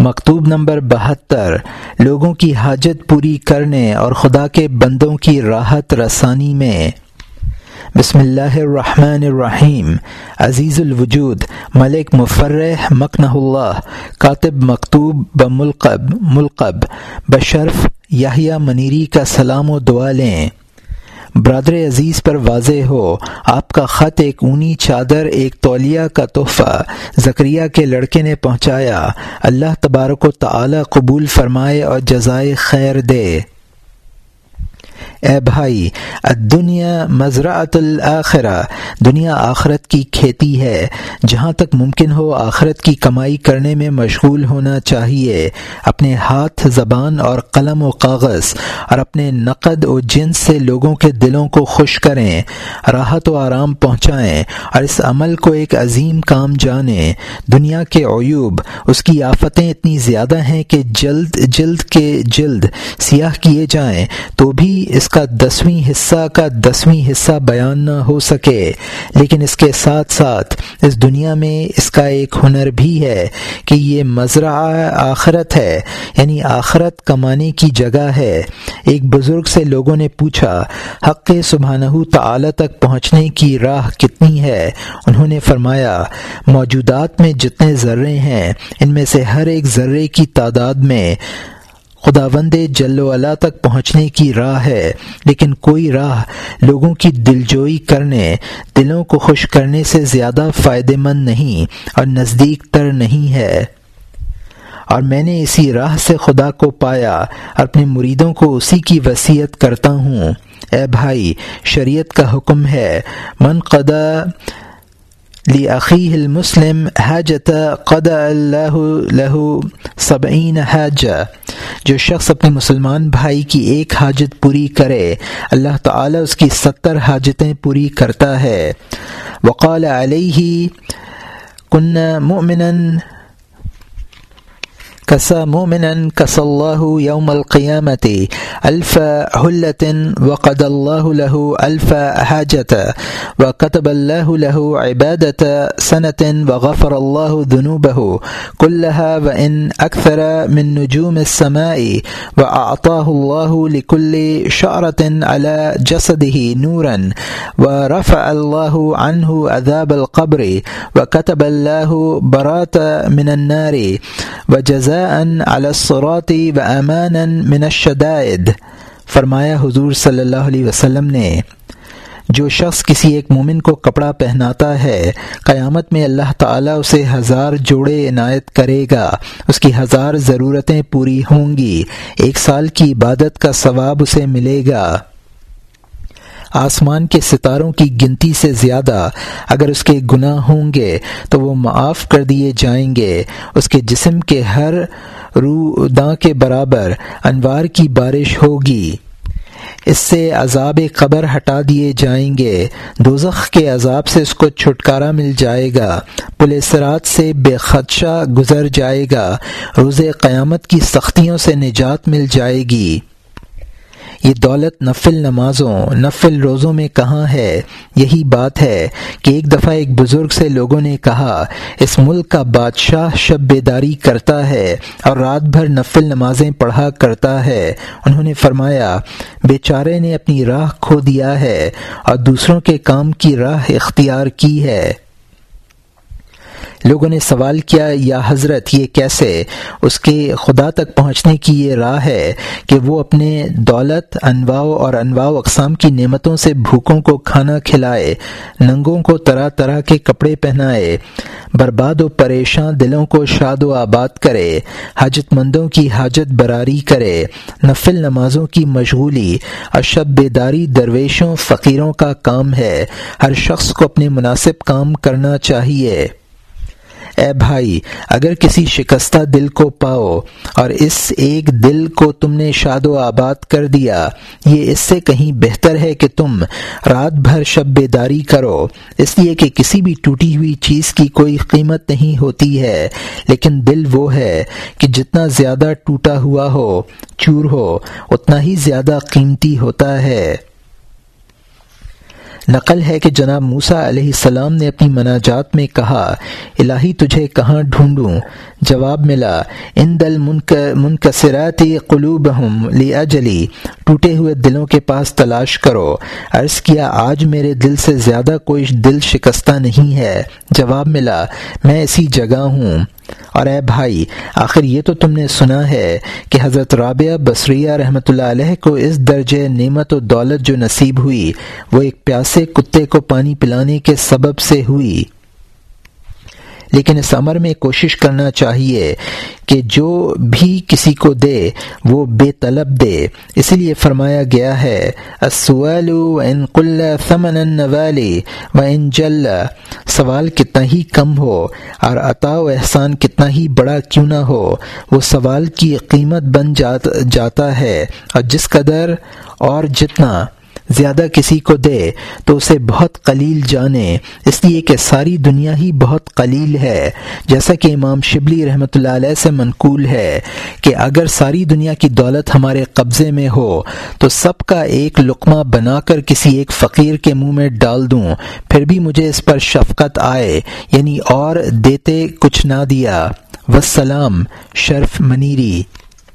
مکتوب نمبر بہتر، لوگوں کی حاجت پوری کرنے اور خدا کے بندوں کی راحت رسانی میں۔ بسم اللہ الرحمن الرحیم۔ عزیز الوجود، ملک مفرح، مکنہ اللہ، کاتب مکتوب بملقب، ملقب، بشرف یاہیا منیری کا سلام و دعا لیں۔ برادر عزیز پر واضح ہو، آپ کا خط ایک اونی چادر، ایک تولیہ کا تحفہ۔ زکریہ کے لڑکے نے پہنچایا۔ اللہ تبارک و تعالی قبول فرمائے اور جزائے خیر دے۔ اے بھائی دنیا مزرعۃ الآخرہ دنیا آخرت کی کھیتی ہے۔ جہاں تک ممکن ہو، آخرت کی کمائی کرنے میں مشغول ہونا چاہیے۔ اپنے ہاتھ، زبان اور قلم و کاغذ اور اپنے نقد و جنس سے لوگوں کے دلوں کو خوش کریں، راحت و آرام پہنچائیں اور اس عمل کو ایک عظیم کام جانیں۔ دنیا کے عیوب، اس کی آفتیں اتنی زیادہ ہیں کہ جلد جلد کے جلد سیاہ کیے جائیں، تو بھی اس کا دسویں حصہ کا دسویں حصہ بیان نہ ہو سکے۔ لیکن اس کے ساتھ ساتھ اس دنیا میں اس کا ایک ہنر بھی ہے کہ یہ مزرعہ آخرت ہے یعنی آخرت کمانے کی جگہ ہے۔ ایک بزرگ سے لوگوں نے پوچھا، حق سبحانہ تعالی تک پہنچنے کی راہ کتنی ہے؟ انہوں نے فرمایا، موجودات میں جتنے ذرے ہیں، ان میں سے ہر ایک ذرے کی تعداد میں خداوند جل و تک پہنچنے کی راہ ہے، لیکن کوئی راہ لوگوں کی دلجوئی کرنے، دلوں کو خوش کرنے سے زیادہ فائدہ مند نہیں اور نزدیک تر نہیں ہے۔ اور میں نے اسی راہ سے خدا کو پایا اور اپنے مریدوں کو اسی کی وصیت کرتا ہوں۔ اے بھائی، شریعت کا حکم ہے، من قدا لأخيه المسلم حاجة قد اللہ له صبعین حاجہ جو شخص اپنے مسلمان بھائی کی ایک حاجت پوری کرے، اللہ تعالی اس کی ستر حاجتیں پوری کرتا ہے۔ وقال علیہ، کن مومن كسى مؤمنا كسى الله يوم القيامة ألف هلة وقد الله له ألف حاجة وكتب الله له عبادة سنة وغفر الله ذنوبه كلها وإن أكثر من نجوم السماء وأعطاه الله لكل شعرة على جسده نورا ورفع الله عنه عذاب القبر وكتب الله برات من النار وجزاء علصراتی و امان من الشدائد، فرمایا حضور صلی اللہ علیہ وسلم نے، جو شخص کسی ایک مومن کو کپڑا پہناتا ہے، قیامت میں اللہ تعالیٰ اسے ہزار جوڑے عنایت کرے گا، اس کی ہزار ضرورتیں پوری ہوں گی، ایک سال کی عبادت کا ثواب اسے ملے گا۔ آسمان کے ستاروں کی گنتی سے زیادہ اگر اس کے گناہ ہوں گے تو وہ معاف کر دیے جائیں گے۔ اس کے جسم کے ہر رو داں کے برابر انوار کی بارش ہوگی۔ اس سے عذاب قبر ہٹا دیے جائیں گے۔ دوزخ کے عذاب سے اس کو چھٹکارا مل جائے گا۔ پولیسرات سے بے خدشہ گزر جائے گا۔ روز قیامت کی سختیوں سے نجات مل جائے گی۔ یہ دولت نفل نمازوں، نفل روزوں میں کہاں ہے؟ یہی بات ہے کہ ایک دفعہ ایک بزرگ سے لوگوں نے کہا، اس ملک کا بادشاہ شب بیداری کرتا ہے اور رات بھر نفل نمازیں پڑھا کرتا ہے۔ انہوں نے فرمایا، بیچارے نے اپنی راہ کھو دیا ہے اور دوسروں کے کام کی راہ اختیار کی ہے۔ لوگوں نے سوال کیا، یا حضرت یہ کیسے؟ اس کے خدا تک پہنچنے کی یہ راہ ہے کہ وہ اپنے دولت، انواع اور انواع اقسام کی نعمتوں سے بھوکوں کو کھانا کھلائے، ننگوں کو طرح طرح کے کپڑے پہنائے، برباد و پریشان دلوں کو شاد و آباد کرے، حاجت مندوں کی حاجت براری کرے، نفل نمازوں کی مشغولی اشب بیداری درویشوں، فقیروں کا کام ہے، ہر شخص کو اپنے مناسب کام کرنا چاہیے۔ اے بھائی، اگر کسی شکستہ دل کو پاؤ اور اس ایک دل کو تم نے شاد و آباد کر دیا، یہ اس سے کہیں بہتر ہے کہ تم رات بھر شب بیداری کرو۔ اس لیے کہ کسی بھی ٹوٹی ہوئی چیز کی کوئی قیمت نہیں ہوتی ہے، لیکن دل وہ ہے کہ جتنا زیادہ ٹوٹا ہوا ہو، چور ہو، اتنا ہی زیادہ قیمتی ہوتا ہے۔ نقل ہے کہ جناب موسا علیہ السلام نے اپنی مناجات میں کہا، الہی تجھے کہاں ڈھونڈوں؟ جواب ملا ان دل منکسراتی قلوب ہم لیا جلی ٹوٹے ہوئے دلوں کے پاس تلاش کرو۔ عرض کیا، آج میرے دل سے زیادہ کوئی دل شکستہ نہیں ہے؟ جواب ملا، میں اسی جگہ ہوں۔ اور اے بھائی، آخر یہ تو تم نے سنا ہے کہ حضرت رابعہ بصریہ رحمۃ اللہ علیہ کو اس درجے نعمت و دولت جو نصیب ہوئی، وہ ایک پیاسے کتے کو پانی پلانے کے سبب سے ہوئی۔ لیکن اس عمر میں کوشش کرنا چاہیے کہ جو بھی کسی کو دے، وہ بے طلب دے۔ اسی لیے فرمایا گیا ہے ان قل ثمن و ان جل۔ سوال کتنا ہی کم ہو اور عطا و احسان کتنا ہی بڑا کیوں نہ ہو، وہ سوال کی قیمت بن جاتا ہے اور جس قدر اور جتنا زیادہ کسی کو دے تو اسے بہت قلیل جانے۔ اس لیے کہ ساری دنیا ہی بہت قلیل ہے۔ جیسا کہ امام شبلی رحمۃ اللہ علیہ سے منقول ہے کہ اگر ساری دنیا کی دولت ہمارے قبضے میں ہو تو سب کا ایک لقمہ بنا کر کسی ایک فقیر کے منہ میں ڈال دوں۔ پھر بھی مجھے اس پر شفقت آئے یعنی اور دیتے کچھ نہ دیا۔ وسلام شرف منیری۔